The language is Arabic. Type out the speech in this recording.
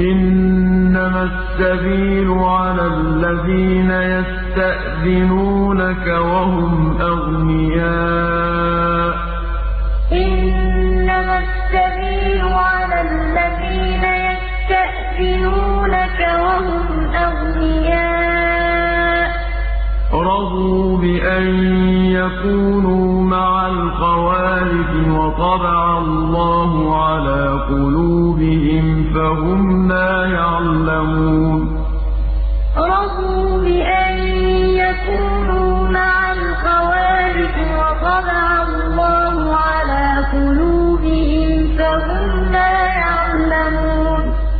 إِنَّمَا السَّبِيلُ عَلَى الَّذِينَ يَسْتَأْذِنُونَكَ وَهُمْ أَغْنِيَاءُ. رَضُوا بِأَن يَكُونُوا مَعَ الْخَوَالِفِ وَطَبَعَ اللَّهُ عَلَىٰ قُلُوبِهِمْ فَهُمْ لَا يَعْلَمُونَ.